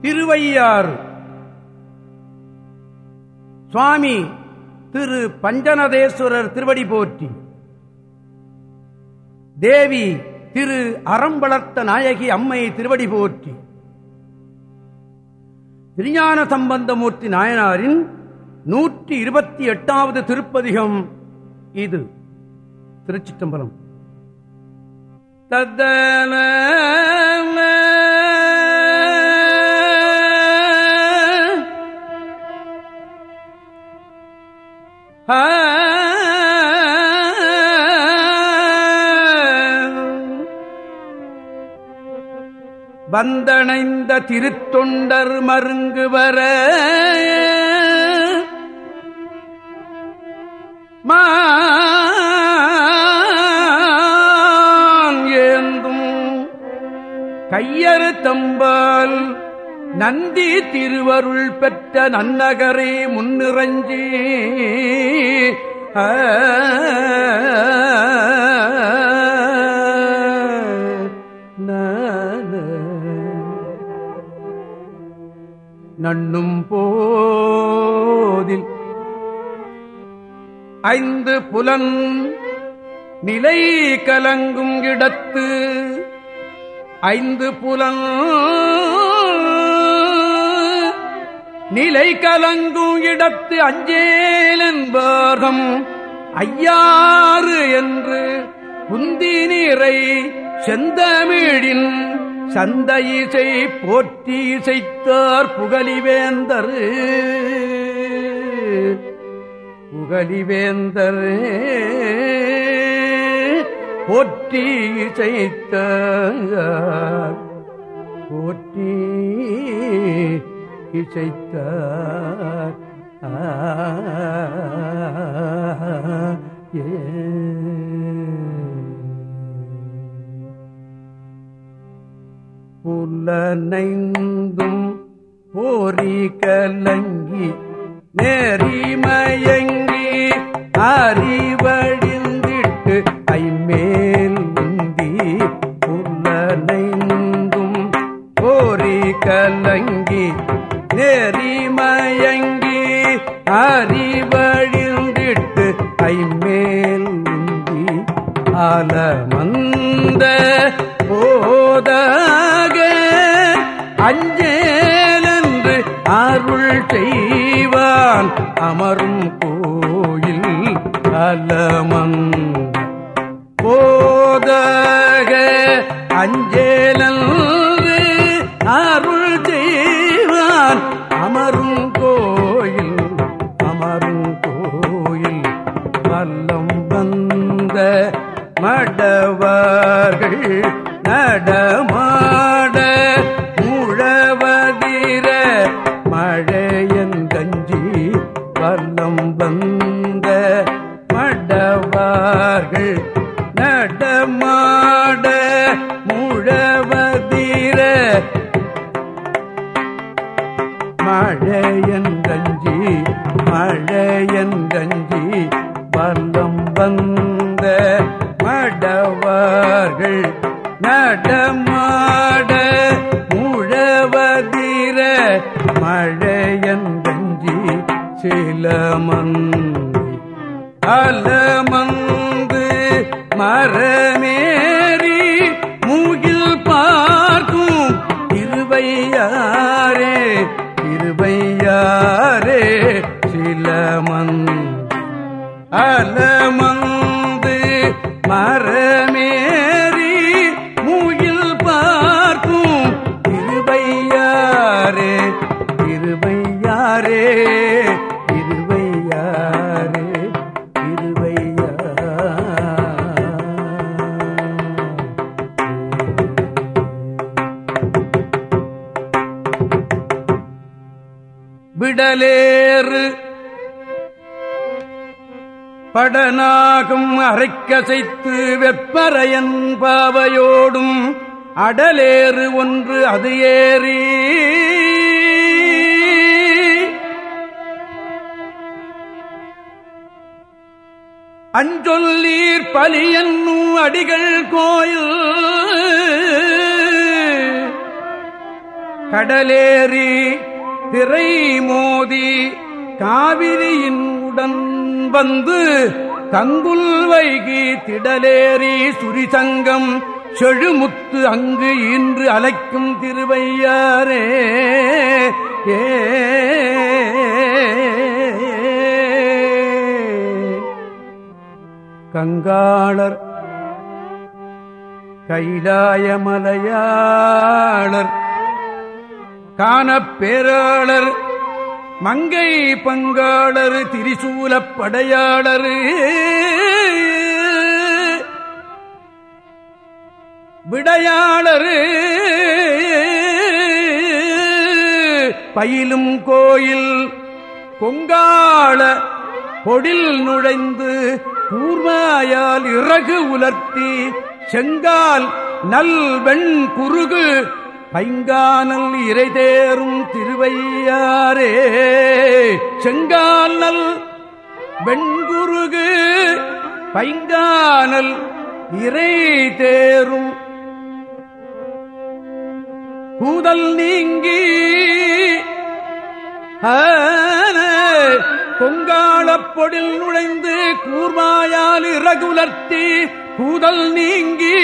திருவையாறு சுவாமி திரு பஞ்சநதேஸ்வரர் திருவடி போற்றி. தேவி திரு அறம்பளர்த்த நாயகி அம்மை திருவடி போற்றி. திருஞான சம்பந்தமூர்த்தி நாயனாரின் நூற்றி இருபத்தி எட்டாவது திருப்பதிகம் இது. திருச்சிற்றம்பலம். தத்தன வந்தணைந்த திருத்தொண்டர் மருங்கு வர ஏந்தும் கையறு தம்பால் நந்தி திருவருள் பெற்ற நன்னகரே முன்னிறஞ்சி ஆ ஐந்து புலன் நிலை கலங்கும் இடத்து. ஐந்து புலன் நிலை கலங்கும் இடத்து அஞ்சேலென்பார்கம் ஐயாறு என்று புந்தி நீரை செந்தமிழின் சந்தையிசை போற்றி இசைத்தார் புகழிவேந்தர். புகழிவேந்தர். போற்றி இசைத்தார் போற்றி இசைத்த புலனைந்தும் போரி கலங்கி நெறிமயங்கி அறிவழிந்திட்டு ஐமேல் முந்தி புலனைந்தும் போரி கலங்கி நெறிமயங்கி அறிவழிந்திட்டு ஐமேல் முந்தி ஆலமந்த போதாக அஞ்சேலன்று அருள் செய்வான் அமரும் கூ அலமன் போதக அஞ்சேலன்று அருள் செய்வான். அமரும் கோயில் அமரும் கோயில். வல்லம் வந்த மடவார்கள் நட மழையந்தஞ்சி மழையந்தஞ்சி மழையன் வந்த மடவார்கள் நடமாட முழவதிர மழையந்தஞ்சி சிலமந்தி அலமந்து மரமேறி மூகில் பார்க்கும் திருவையாரே திருவையாரே சிலமந்தி அலமந்து மரமேறி மூயில் பார்க்கும் திருவையாரே திருவையாரே அரைக்கசைத்து வெப்பரையன் பாவையோடும் அடலேறு ஒன்று அது ஏறி. அஞ்சொல்லீர் பலியன்னும் அடிகள் கோயில். கடலேறி திரை மோதி காவிரியின் உடன் வந்து தங்குல் வைகி திடலேறி சுரிசங்கம் செழுமுத்து அங்கு இன்று அலைக்கும் திருவையாரே. ஏ. கங்காளர் கைலாயமலையாளர் காணப்பேராளர் மங்கை பங்காளர் திரிசூலப் படையாளர். விடையாளர். பயிலும் கோயில் கொங்காள பொடில் நுழைந்து கூர்மாயால் இறகு உலர்த்தி செங்கால் நல் வெண் குறுகு பைங்கானல் இறை தேரும் திருவையாரே செங்கானல் வெண்குருகு பைங்கானல் இறை தேரும் கூதல் நீங்கி பொங்காளப்பொடில் நுழைந்து கூர்மாயால் இறகுலர்த்தி கூதல் நீங்கி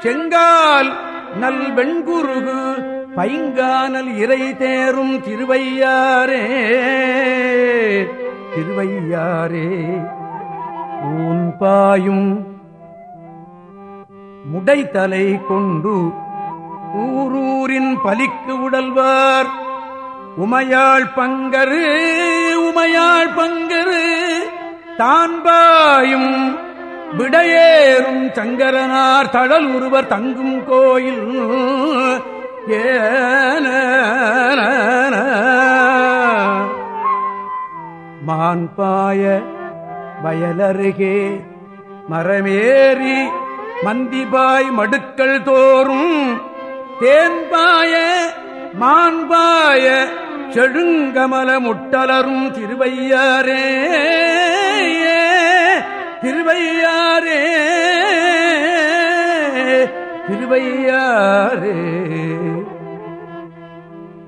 செங்கால் நல் வெண்குருகு பைங்கானல் இறை தேரும் திருவையாரே. திருவையாரே ஊன் பாயும் முடைத்தலை கொண்டு ஊரூரின் பலிக்கு உடல்வார். உமையாள் பங்கரு உமையாள் பங்கரு தான்பாயும் விடையேறும் சங்கரனார் தழல் ஒருவர் தங்கும் கோயில். ஏன மான்பாய வயலருகே மரமேறி மந்திபாய் மடுக்கள் தோறும் தேன்பாய மான்பாய செழுங்கமல முட்டலரும் திருவையாரே திருவையாரே திருவையாரே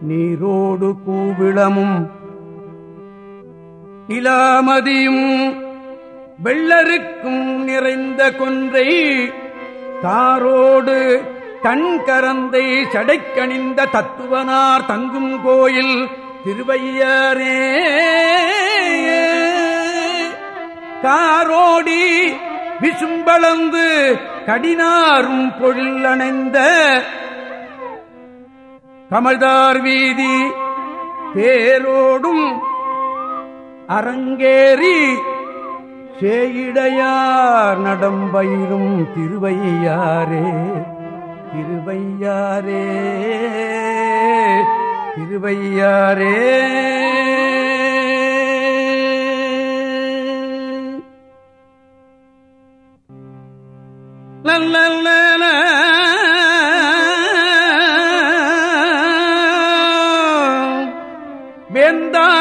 நீரோடு கூவிளமும் நிலாமதியும் வெள்ளருக்கும் நிறைந்த கொன்றை தாரோடு கண் கரந்தை சடைக்கணிந்த தத்துவனார் தங்கும் கோயில் திருவையாரே காரோடி விசும்பளந்து கடினாரும் பொழில் அணைந்த கமல்தார் வீதி தேரோடும் அரங்கேறி சேயிடையார் நடம்பயிரும் திருவையாரே திருவையாரே திருவையாரே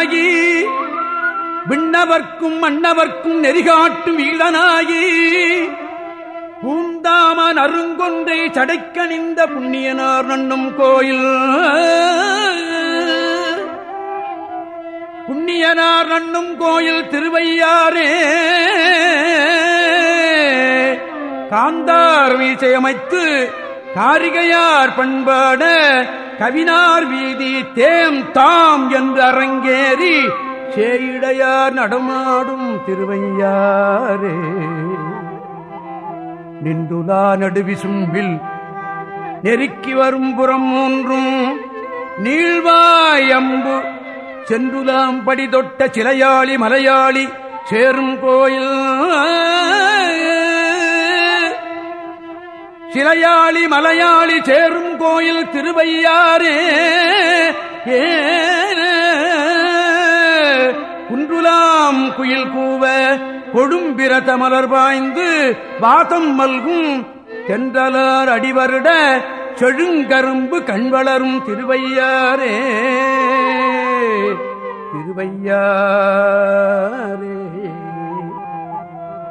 வேந்தாகி விண்ணவர்க்கும் மன்னவர்க்கும் நெறிகாட்டும் ஈழனாகி பூந்தாமன் அருங்கொன்றை சடைக்கணிந்த புண்ணியனார் நண்ணும் கோயில். புண்ணியனார் நண்ணும் கோயில் திருவையாரே காந்தார் வீசையமைத்து காரிகையார் பண்பாட கவினார் வீதி தேம் தாம் என்று அரங்கேறி சேயிடையார் நடமாடும் திருவையாரே நின்றுலா நடுவிசும்பில் நெருக்கி வரும் புறம் மூன்றும் நீழ்வாயம்பு சென்றுலாம் படி தொட்ட சிலையாளி மலையாளி சேரும் கோயில். சிலையாளி மலையாளி சேரும் கோயில் திருவையாரே குன்றுலாம் குயில் கூவ கொடும்பிரத மலர் பாய்ந்து வாதம் மல்கும் தென்றலார் அடிவருட செழுங்கரும்பு கண்வளரும் திருவையாரே திருவையாரே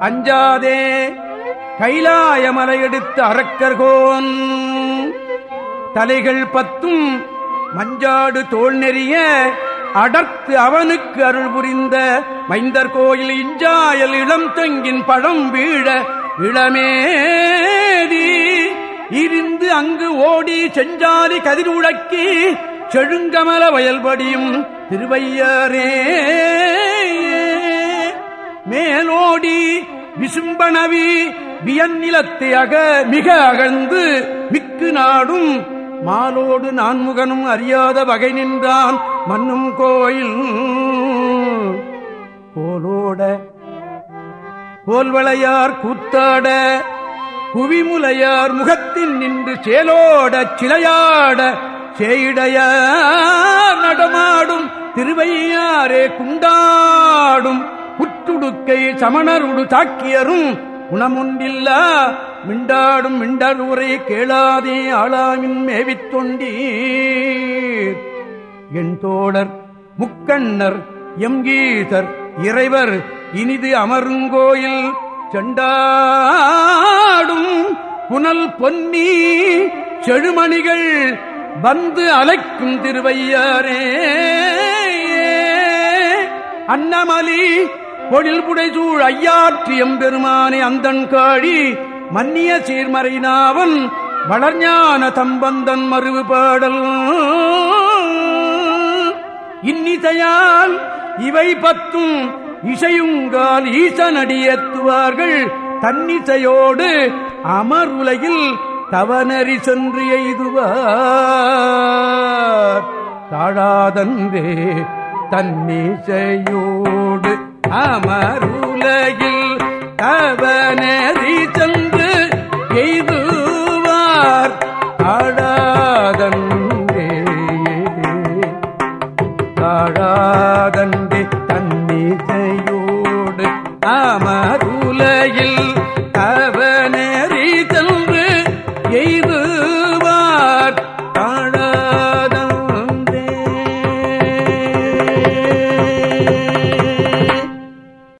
அஞ்சாதே கைலாயமலையெடுத்த அறக்கர்கோன் தலைகள் பத்தும் மஞ்சாடு தோல் நெறிய அடர்த்து அவனுக்கு அருள் புரிந்த மைந்தர் கோயில் இஞ்சாயல் இளம் தொங்கின் பழம் வீழ இளமேதி. இருந்து அங்கு ஓடி செஞ்சாலி கதிருழக்கி செழுங்கமல வயல்படியும் திருவையரே. மேலோடி விசும்பனவி வியன்னிலத்தை அக மிக அகழ்ந்து மிக்கு நாடும் மாலோடு நான்முகனும் அறியாத வகை நின்றான் மன்னும் கோயில். கோலோட கோல்வளையார் கூத்தாட குவிமுலையார் முகத்தின் நின்று சேலோட சிலையாட சேயிடைய நடமாடும் திருவையாரே குண்டாடும் புற்றுடுக்கை சமணருடு தாக்கியரும் குணமொன்றில்ல மிண்டாடும் மிண்டர் உரை கேளாதே ஆளாமின் மேவித் தொண்டீர். என் தோழர் முக்கண்ணர் எம்கீதர் இறைவர் இனிது அமருங்கோயில் செண்டாடும் புனல் பொன்னி செழுமணிகள் வந்து அலைக்கும் திருவையாரே. அன்னமலி பொழில் புடைசூழ் ஐயாற்றியம் பெருமானே அந்தன் காழி மன்னிய சீர்மறைனாவன் வளர்ஞான தம்பந்தன் மறுவு பாடல். இன்னிசையால் இவை பத்தும் இசையுங்கால் ஈசனடியேத்துவார்கள் தன்னிசையோடு அமர் உலகில் தவநறி சென்று எய்துவார். தாழாதன்றே தன்னிசையோ அமருலகில் தவநறி சென்று எய்துவார். அடாதன்